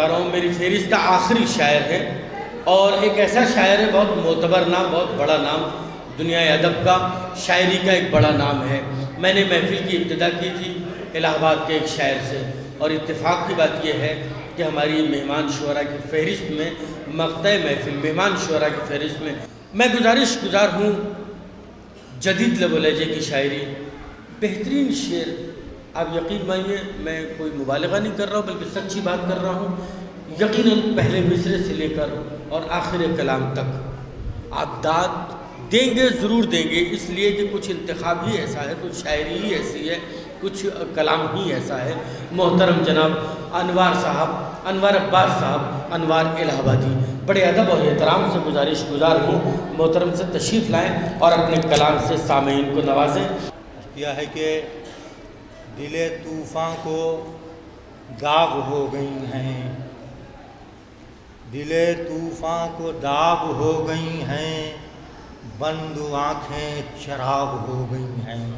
بتا رہا ہوں میری فہرست کا آخری شاعر ہے اور ایک ایسا شاعر ہے، بہت معتبر نام، بہت بڑا نام، دنیا ادب کا شاعری کا ایک بڑا نام ہے۔ میں نے محفل کی ابتدا کی تھی، الہ آباد کے ایک شاعر سے۔ اور اتفاق کی بات یہ ہے کہ ہماری مہمان شعراء کی فہرست میں، مقطع محفل، مہمان شعراء کی فہرست میں میں گزارش گزار ہوں، جدید لب و لہجے کی شاعری، بہترین شعر آپ یقین مانیے میں کوئی مبالغہ نہیں کر رہا ہوں، بلکہ سچی بات کر رہا ہوں۔ یقیناً پہلے مصرے سے لے کر اور آخر کلام تک۔ آپ داد دیں گے، ضرور دیں گے، اس لیے کہ کچھ انتخاب ہی ایسا ہے، کچھ شاعری ہی ایسی ہے، کچھ کلام ہی ایسا ہے۔ محترم جناب انوار صاحب، انوار عباس صاحب، انوار الہ آبادی، بڑے ادب اور احترام سے گزارش گزار ہوں۔ محترم سے تشریف لائیں اور اپنے کلام سے سامعین کو نوازیں۔ کیا ہے کہ دل طوفان کو داغ ہو گئی ہیں۔ دل طوفان کو داغ ہو گئی ہیں۔ بند آنکھیں چراغ ہو گئی ہیں۔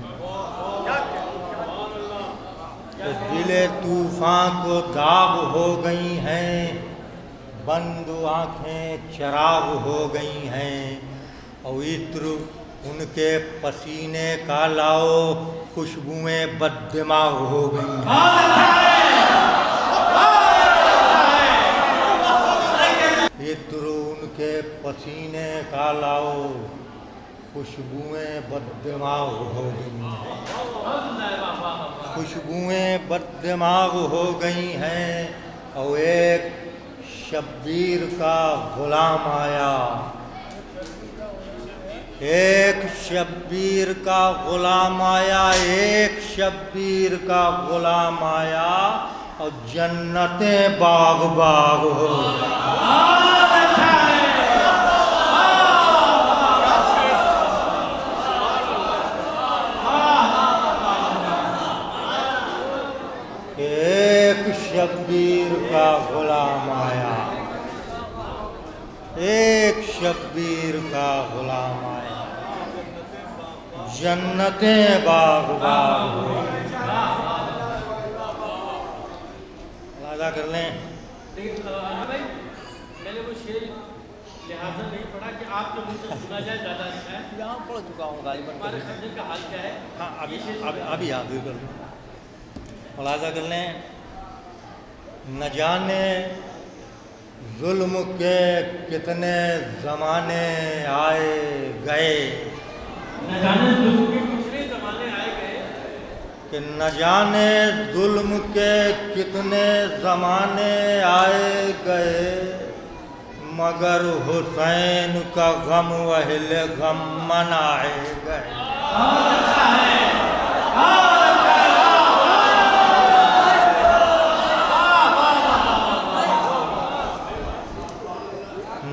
دل طوفان کو داغ ہو گئی ہیں۔ بند آنکھیں چراغ ہو گئی ہیں۔ اور عطر ان کے پسینے کا لاؤ۔ خوشبوئیں بد دماغ ہو گئی ہیں عطر ان کے پسینے کا لاؤ، خوشبوئیں بد دماغ ہو گئی خوشبوئیں بد دماغ ہو گئی ہیں اور ایک شبیر کا غلام آیا۔ ایک شبیر کا غلام آیا، ایک شبیر کا غلام آیا اور جنتیں باغ باغ ہو۔ ایک شبیر کا غلام آیا۔ ایک شبیر کا غلام آیا جنتیں باغ باغ ادا کر لیں. میں نے وہ شعر لہٰذا نہیں پڑھا کہ آپ کے منہ سے سنا جائے زیادہ اچھا ہے۔ یہاں پڑھ چکا ہوں غالباً ہمارے خنجر کا حال کیا ہے؟ ہاں ابھی ابھی ابھی یاد کر لیں ملاحظہ کر لیں. نہ جانے ظلم کے کتنے زمانے آئے گئے۔ کہ نہ جانے ظلم کے کتنے زمانے آئے گئے مگر حسین کا غم اہل غم منائے گئے۔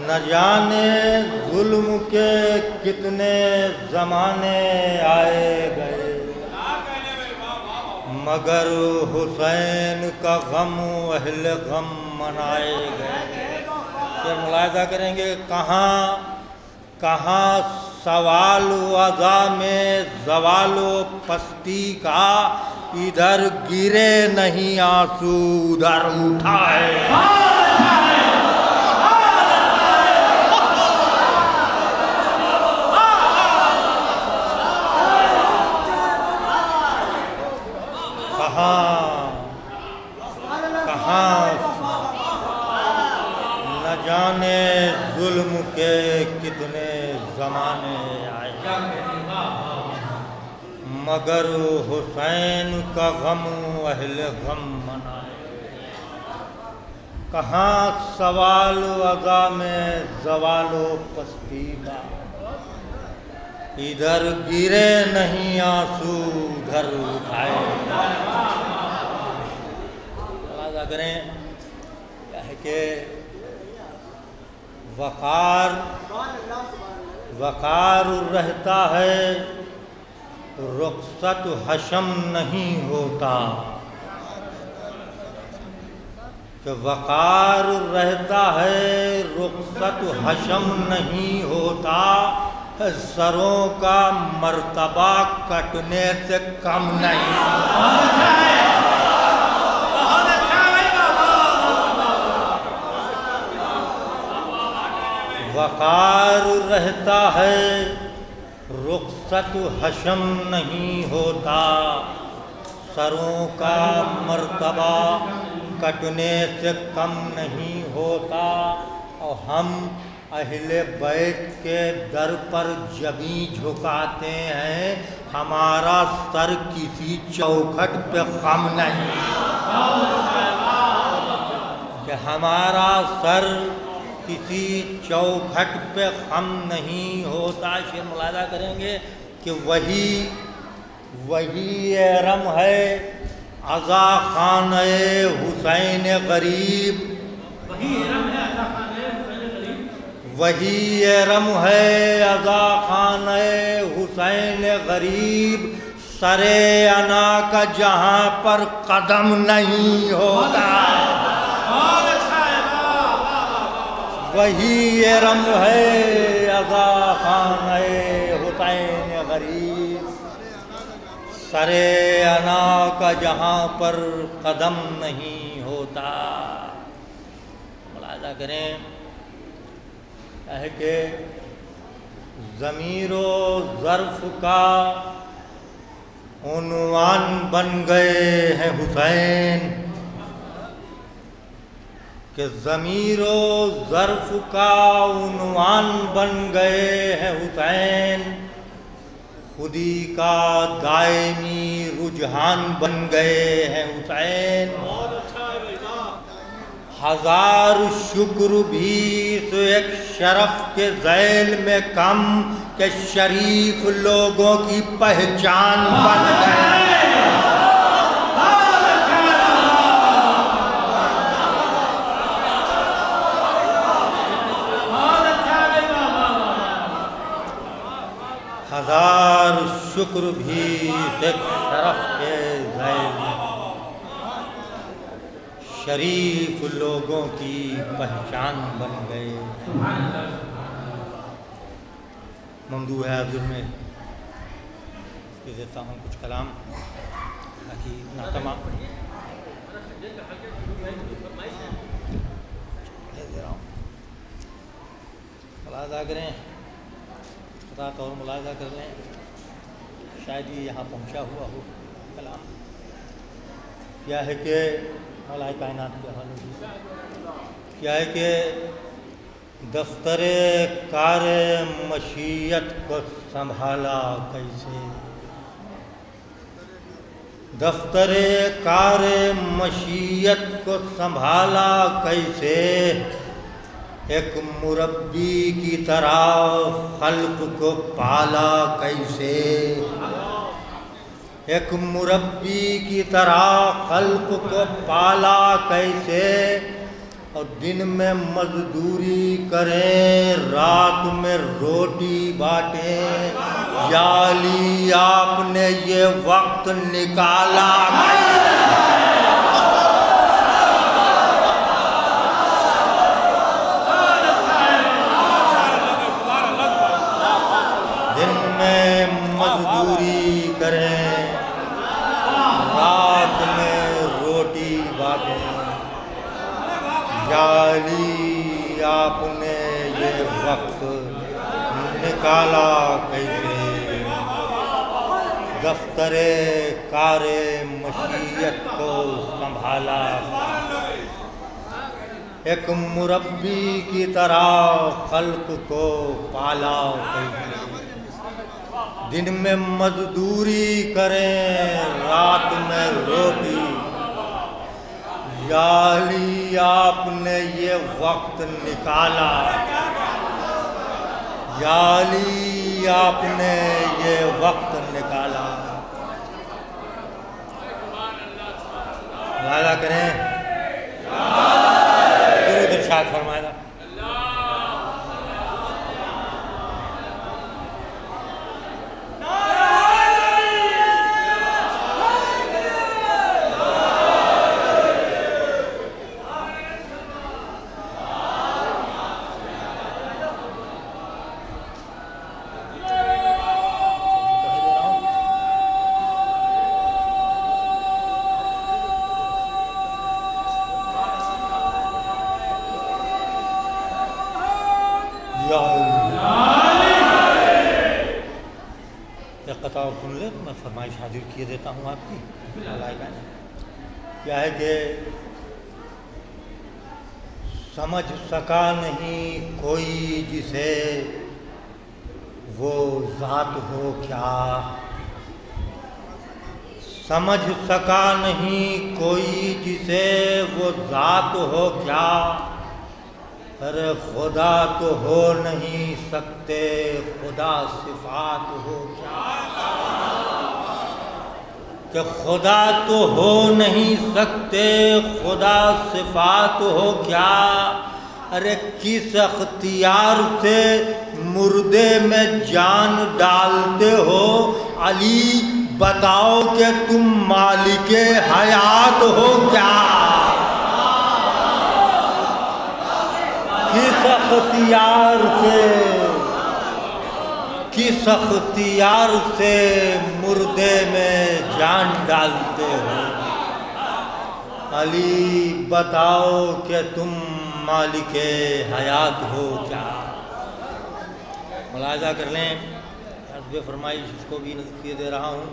نہ جانے ظلم کے کتنے زمانے آئے گئے۔ مگر حسین کا غم اہل غم منائے گئے۔ پھر ملاحظہ کریں گے کہاں کہاں سوال و ادا میں زوال و پستی کا ادھر گرے نہیں آنسو، ادھر اٹھائے کہاں کہاں نہ جانے ظلم کے کتنے زمانے آئے۔ مگر حسین کا غم اہل غم منائے۔ کہاں سوال و ادا میں زوال و پستی ادھر گرے نہیں آنسو، ادھر اٹھائے۔ ملاحظہ کریں کہ وقار وقار رہتا ہے، رخصت حشم نہیں ہوتا۔ کہ وقار رہتا ہے، رخصت حشم نہیں ہوتا۔ سروں کا مرتبہ کٹنے سے کم نہیں۔ وقار رہتا ہے، رخصت حشم نہیں ہوتا۔ سروں کا مرتبہ کٹنے سے کم نہیں ہوتا۔ اور ہم اہل بیت کے در پر جبیں جھکاتے ہیں۔ ہمارا سر کسی چوکھٹ پہ خم نہیں۔ کہ ہمارا سر کسی چوکھٹ پہ خم نہیں ہوتا۔ شیر ملاحظہ کریں گے کہ وہی وہی رم ہے۔ ازا خان حسین غریب۔ وہی رم ہے ازا خان حسین غریب۔ سر انا کا جہاں پر قدم نہیں ہوتا۔ وہی رم ہے ازا خان حسین غریب۔ سر انا کا جہاں پر قدم نہیں ہوتا۔ ملاحظہ کریں۔ کہ ضمیر و ظرف کا عنوان بن گئے ہیں حسین۔ کہ ضمیر و ظرف کا عنوان بن گئے ہیں حسین۔ خودی کا دائمی رجحان بن گئے ہیں حسین۔ ہزار شکر بھی تو ایک شرف کے ذیل میں کم کہ شریف لوگوں کی پہچان بن گئے۔ ہزار شکر بھی ایک شرف کے ذیل شریف لوگوں کی پہچان بن گئے۔ ممدو ہے حضر میں دیتا ہوں کچھ کلام، تاکہ ناتما ملاحظہ کریں۔ خطا طور ملاحظہ کر لیں۔ شاید یہ یہاں پہنچا ہوا ہو۔ کلام۔ کیا ہے کہ مولا کائنات کے حوالے کیا ہے کہ دفتر کار مشیت کو سنبھالا کیسے؟ دفتر کار مشیت کو سنبھالا کیسے؟ ایک مربی کی طرح خلق کو پالا کیسے؟ ایک مربی کی طرح خلق کو پالا کیسے؟ اور دن میں مزدوری کریں رات میں روٹی بانٹیں یالی آپ نے یہ وقت نکالا۔ نکالا کیسے؟ دفتر کار مشیت کو سنبھالا۔ ایک مربی کی طرح خلق کو پالا۔ دن میں مزدوری کریں، رات میں روٹی۔ یالی آپ نے یہ وقت نکالا۔ یالی آپ نے یہ وقت نکالا۔ وعدہ کریں۔ درود ارشاد فرمائے۔ قطع سن لے میں فرمائش حاضر کیے دیتا ہوں آپ کی۔ کیا ہے کہ سمجھ سکا نہیں کوئی جسے، وہ ذات ہو کیا؟ سمجھ سکا نہیں کوئی جسے، وہ ذات ہو کیا؟ ارے خدا تو ہو نہیں سکتے، خدا صفات ہو کیا؟ کہ خدا تو ہو نہیں سکتے، خدا صفات ہو کیا؟ ارے کس اختیار سے مردے میں جان ڈالتے ہو؟ علی، بتاؤ کہ تم مالک حیات ہو کیا؟ کس اختیار سے؟ کس اختیار سے مردے میں جان ڈالتے ہو؟ علی، بتاؤ کہ تم مالک حیات ہو کیا؟ ملاحظہ کر لیں۔ حسب فرمائش اس کو بھی نظر دے رہا ہوں۔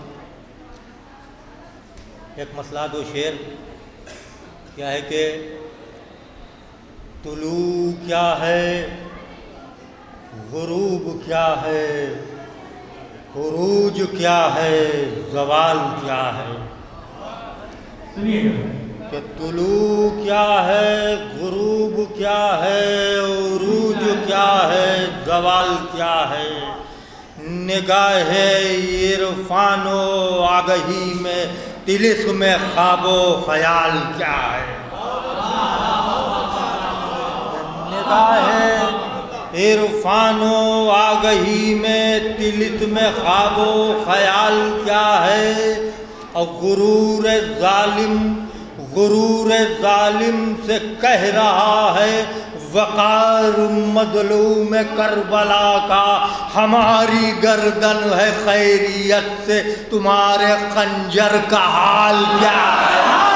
ایک مسئلہ دو شعر۔ کیا ہے کہ طلوع کیا ہے؟ غروب کیا ہے؟ عروج کیا ہے؟ زوال کیا ہے؟ کہ طلوع کیا ہے؟ غروب کیا ہے؟ عروج کیا ہے؟ زوال کیا ہے؟ نگاہ عرفان و آگہی میں تلس میں خواب و خیال کیا ہے؟ ہے عرفان و آگہی میں، تلت میں خواب و خیال کیا ہے؟ اور غرور ظالم غرور ظالم سے کہہ رہا ہے، وقار مظلوم کربلا کا، ہماری گردن ہے خیریت سے، تمہارے خنجر کا حال کیا ہے؟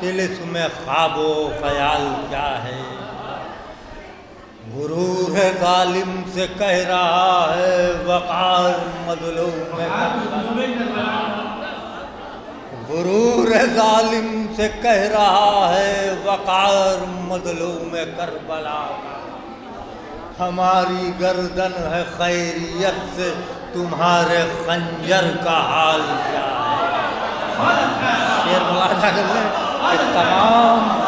میں میں خواب و خیال کیا ہے؟ غرور ظالم سے کہہ رہا ہے، وقار مظلوم میں غرور ظالم سے کہہ رہا ہے، وقار مظلوم کربلا۔ ہماری گردن ہے خیریت سے، تمہارے خنجر کا حال کیا ہے۔ کہ تمام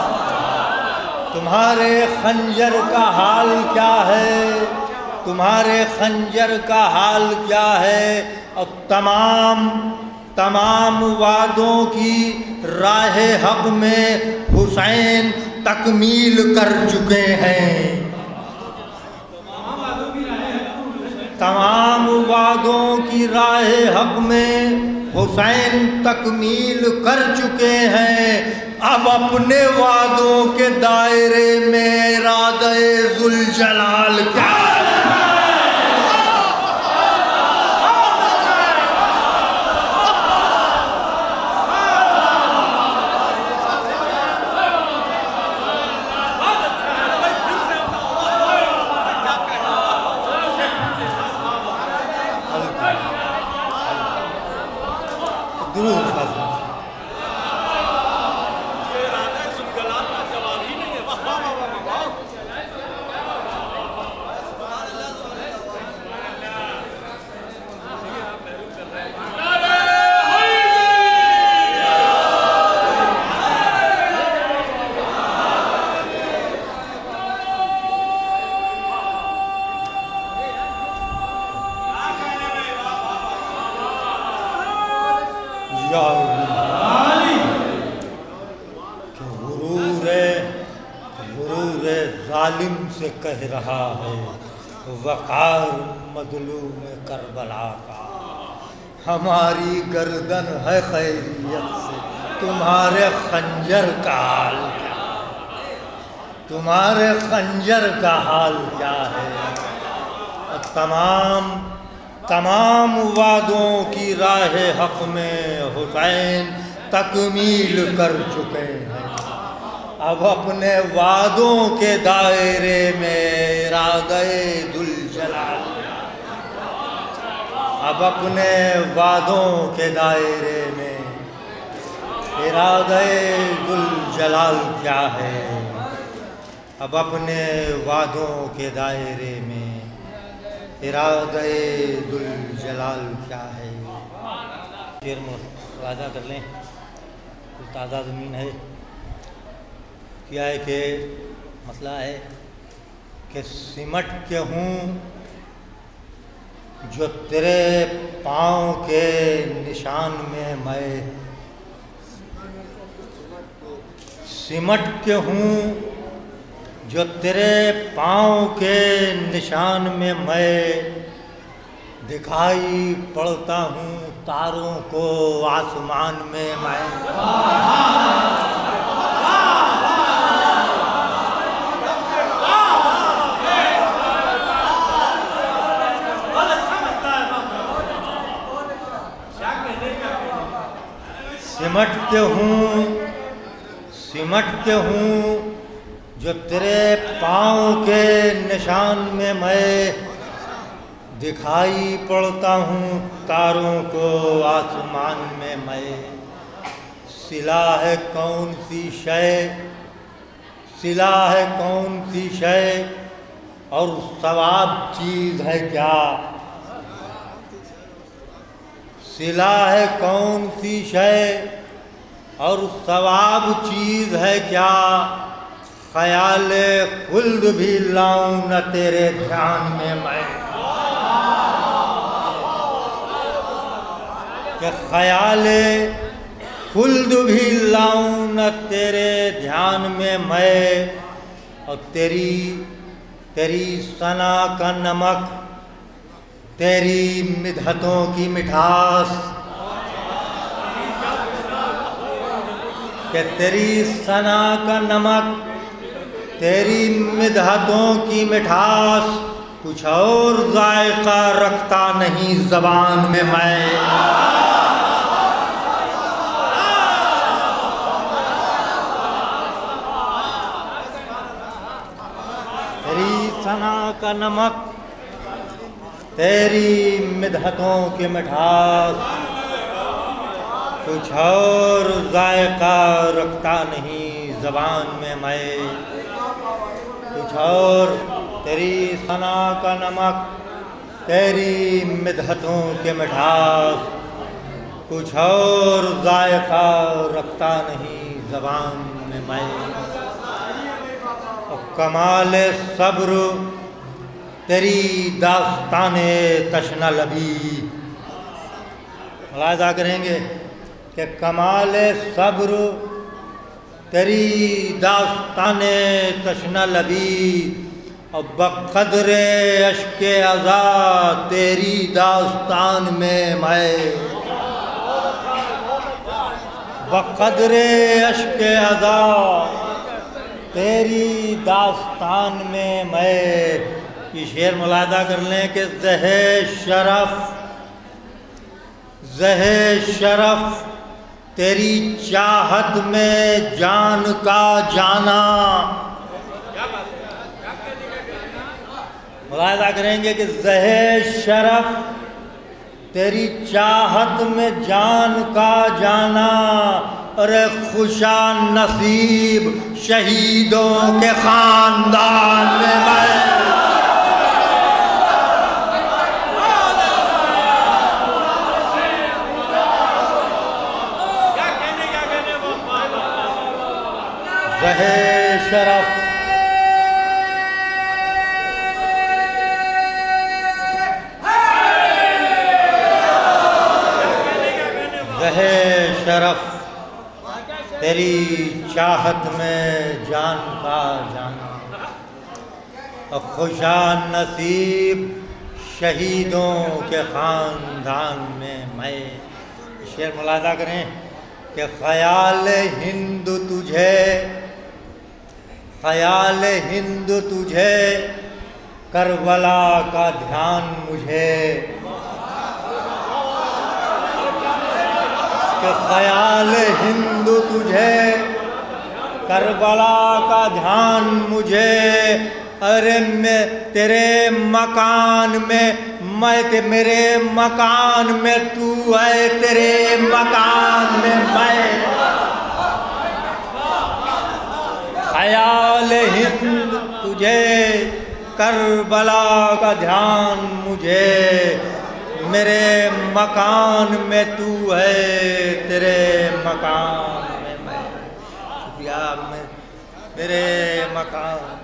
تمہارے خنجر کا حال کیا ہے؟ تمہارے خنجر کا حال کیا ہے؟ اور تمام تمام وعدوں کی راہ حق میں حسین تکمیل کر چکے ہیں۔ تمام وعدوں کی راہ حق میں حسین تکمیل کر چکے ہیں۔ اب اپنے وعدوں کے دائرے میں ارادہ ذوالجلال کیا ہماری گردن ہے خیریت سے، تمہارے خنجر کا حال کیا؟ تمہارے خنجر کا حال کیا ہے؟ تمام تمام وعدوں کی راہ حق میں حسین تکمیل کر چکے ہیں۔ اب اپنے وعدوں کے دائرے میں ارادہ دل اب اپنے وعدوں کے دائرے میں ارادہ دل جلال کیا ہے؟ اب اپنے وعدوں کے دائرے میں ارادہ دل جلال کیا ہے؟ شیر ملاحظہ کر لیں۔ تازہ زمین ہے؟ کیا ہے کہ مسئلہ ہے کہ سمٹ کے ہوں جو تیرے پاؤں کے نشان میں میں سمٹ کے ہوں، جو تیرے پاؤں کے نشان میں میں دکھائی پڑتا ہوں تاروں کو آسمان میں میں۔ سمٹ کے ہوں سمٹ کے ہوں جو تیرے پاؤں کے نشان میں میں دکھائی پڑتا ہوں تاروں کو آسمان میں میں۔ سلا ہے کون سی شے؟ سلا ہے کون سی شے؟ اور ثواب چیز ہے کیا؟ سلا ہے کون سی شے؟ اور ثواب چیز ہے کیا؟ خیال خلد بھی لاؤں نہ تیرے دھیان میں میں۔ کہ خیال خلد بھی لاؤں نہ تیرے دھیان میں میں۔ اور تیری تیری ثنا کا نمک، تیری مدحتوں کی مٹھاس۔ کہ تیری ثنا کا نمک، تیری مدحتوں کی مٹھاس، کچھ اور ذائقہ رکھتا نہیں زبان میں میں۔ تیری ثنا کا نمک، تیری مدحتوں کی مٹھاس۔ کچھ اور ذائقہ رکھتا نہیں زبان میں میں۔ کچھ اور تیری ثنا کا نمک، تیری مدحتوں کے مٹھاس۔ کچھ اور ذائقہ رکھتا نہیں زبان میں میں۔ کمال صبر، تیری داستان تشنا لبی۔ ملاحظہ کریں گے؟ کہ کمال صبر تیری داستان تشنا لبی، اور بقدر اشک ازا تیری داستان میں میں بقدر اشک ازا تیری داستان میں میں یہ شعر ملاحظہ کر لیں کہ زہ شرف زہ شرف تیری چاہت میں جان کا جانا۔ ملاحظہ کریں گے کہ زہ شرف تیری چاہت میں جان کا جانا۔ ارے خوشا نصیب شہیدوں کے خاندان میں میں۔ رہے شرف۔ رہے شرف۔ تیری چاہت میں جان کا جانا خوشا نصیب شہیدوں کے خاندان میں میں۔ شعر ملاحظہ کریں کہ خیال ہند تجھے خیال ہند تجھے، کربلا کا دھیان مجھے۔ کہ خیال ہند تجھے، کربلا کا دھیان مجھے۔ ارے میں تیرے مکان میں میں میرے مکان میں تو ہے تیرے مکان میں میں۔ خیال ہند تجھے، کربلا کا دھیان مجھے۔ میرے مکان میں تو ہے، تیرے مکان میں میں۔ شکریہ میں تیرے مکان۔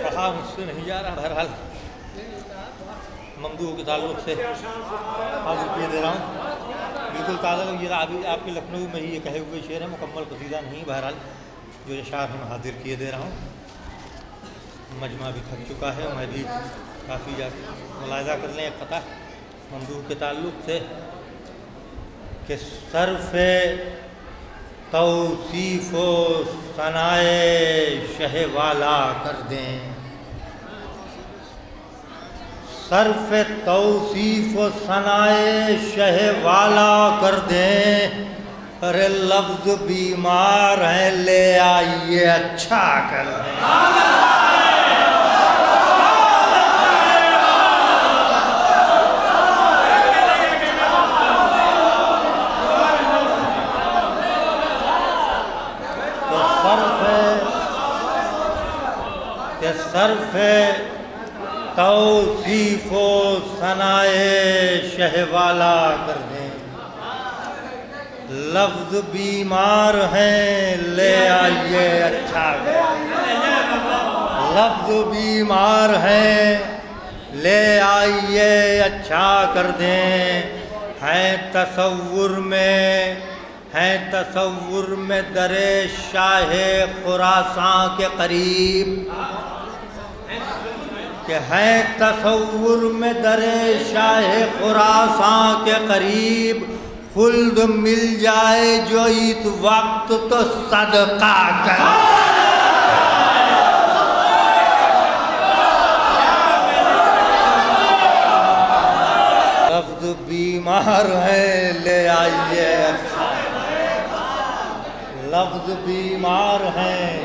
کہا مجھ سے نہیں جا رہا بہرحال۔ ممدوح کے تعلق سے حاضر کیے دے رہا ہوں۔ بالکل تازہ یہ ابھی آپ کے لکھنؤ میں ہی یہ کہے ہوئے شعر ہے مکمل قصیدہ نہیں بہرحال۔ جو یہ شعر ہم حاضر کیے دے رہا ہوں۔ مجمع بھی تھک چکا ہے۔ میں بھی کافی جا ملاحظہ کر لیں۔ ایک قطع ممدوح کے تعلق سے کہ صرف توصیف و ثنائے شہ والا کر دیں۔ صرف توصیف و ثنائے شہ والا کر دیں۔ ارے لفظ بیمار ہیں، لے آئیے اچھا کر دیں۔ تو صرف کہ صرف توصیف و ثنائے شہ والا کر دیں۔ لفظ بیمار ہیں، لے آئیے اچھا۔ لفظ بیمار ہیں، لے آئیے اچھا کر دیں۔ ہیں تصور میں، ہیں تصور میں در شاہ خراساں کے قریب۔ کہ ہیں تصور میں در شاہ خراساں کے قریب خلد مل جائے جو اس وقت تو صدقہ کر لفظ بیمار ہے، لے آئیے۔ لفظ بیمار ہیں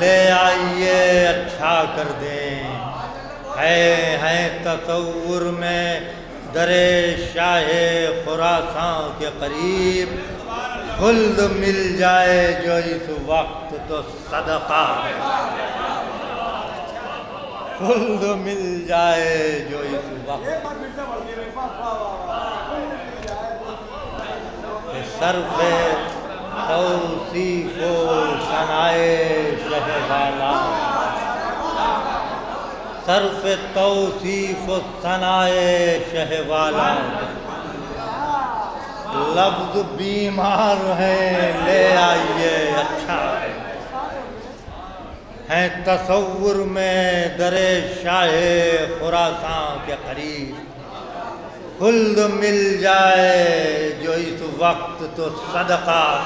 لے آئیے اچھا کر دیں ہے ہیں تصور میں در شاہ خراساں کے قریب۔ خلد مل جائے جو اس وقت تو صدقہ۔ خلد مل جائے جو اس وقت صرف توصیف و ثنائے شہ والا صرف توصیف و ثنائے شہ والا. لفظ بیمار ہیں لے آئیے اچھا۔ ہیں تصور میں در شاہ خراساں کے قریب۔ خلد مل جائے جو اس وقت تو صدقہ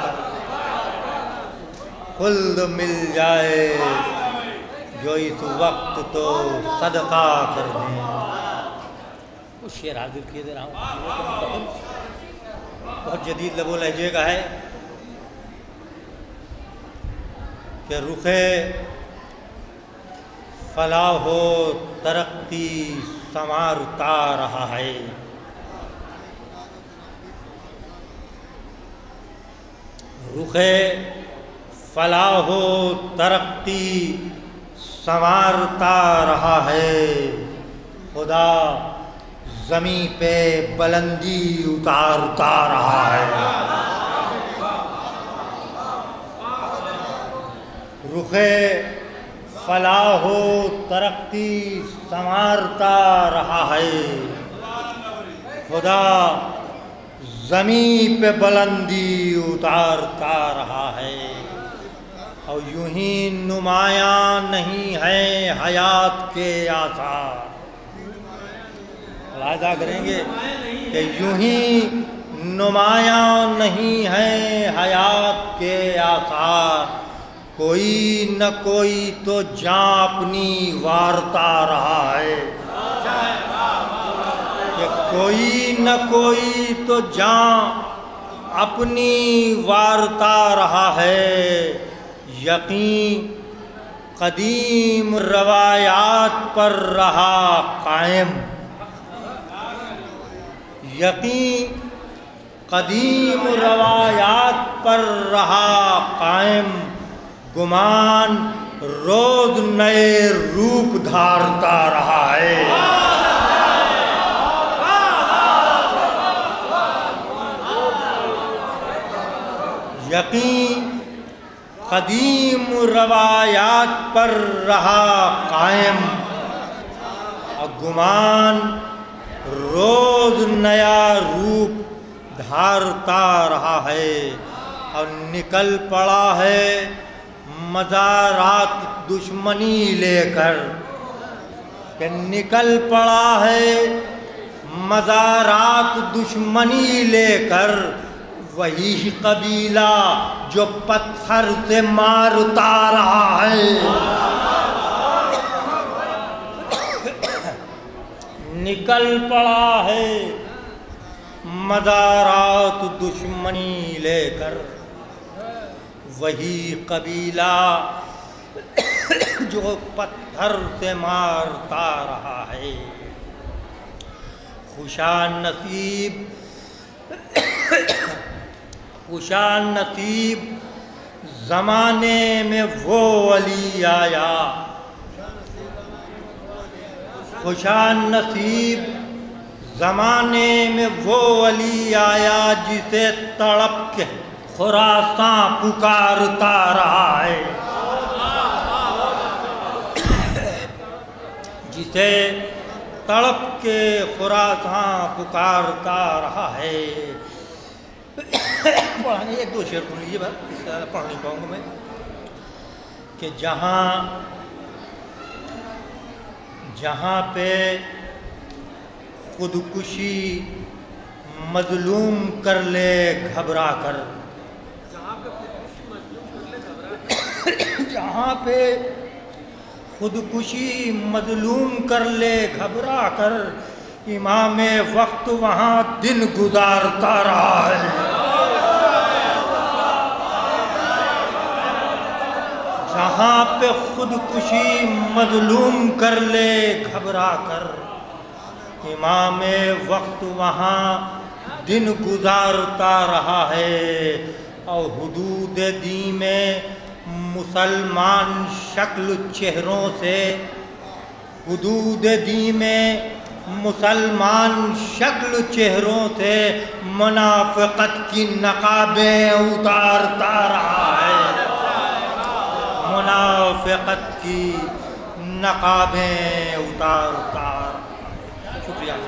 خلد مل جائے جو اس وقت تو صدقہ کر دیں۔ کچھ شعر حاضر کیے دے رہا ہوں۔ بہت جدید لب و لہجے کا ہے۔ کہ رخ فلاح و ترقی سنوارتا رہا ہے۔ رخ فلاح و ترقی سنوارتا رہا ہے۔ خدا زمیں پہ بلندی اتارتا رہا ہے۔ رخ فلاح و ترقی سنوارتا رہا ہے۔ خدا زمیں پہ بلندی اتارتا رہا ہے۔ اور یوں ہی نمایاں نہیں ہے حیات کے آثار۔ ملاحظہ کریں گے کہ یوں ہی نمایاں نہیں ہے حیات کے آثار۔ کوئی نہ کوئی تو جاں اپنی وارتا رہا ہے۔ کہ کوئی نہ کوئی تو جاں اپنی وارتا رہا ہے۔ یقین قدیم روایات پر رہا قائم۔ یقین قدیم روایات پر رہا قائم۔ گمان روز نئے روپ دھارتا رہا ہے۔ یقین قدیم روایات پر رہا قائم۔ اور گمان روز نیا روپ دھارتا رہا ہے۔ اور نکل پڑا ہے مزارات دشمنی لے کر۔ کہ نکل پڑا ہے مزارات دشمنی لے کر۔ وہی قبیلہ جو پتھر سے مارتا رہا ہے۔ نکل پڑا ہے۔ مزارات دشمنی لے کر۔ وہی قبیلہ جو پتھر سے مارتا رہا ہے۔ خوشان نصیب خوشان نصیب زمانے میں وہ علی آیا۔ خوشان نصیب زمانے میں وہ علی آیا جسے تڑپ کے خراساں پکارتا رہا ہے۔ جسے تڑپ کے خراساں پکارتا رہا ہے۔ پڑھانے ایک دو شعر سن لیجیے بس پڑھ نہیں پاؤں گا میں۔ کہ جہاں جہاں پہ خودکشی مظلوم کر لے گھبرا کر۔ جہاں پہ خودکشی مظلوم کر لے گھبرا کر۔ امام وقت وہاں دن گزارتا رہا ہے۔ جہاں پہ خودکشی مظلوم کر لے، گھبرا کر۔ امام وقت وہاں دن گزارتا رہا ہے۔ اور حدود دی میں مسلمان شکل چہروں سے، حدود دی میں مسلمان شکل چہروں سے منافقت کی نقابیں اتارتا رہا ہے۔ منافقت کی نقابیں اتارتا شکریہ ہے۔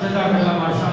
شکریہ۔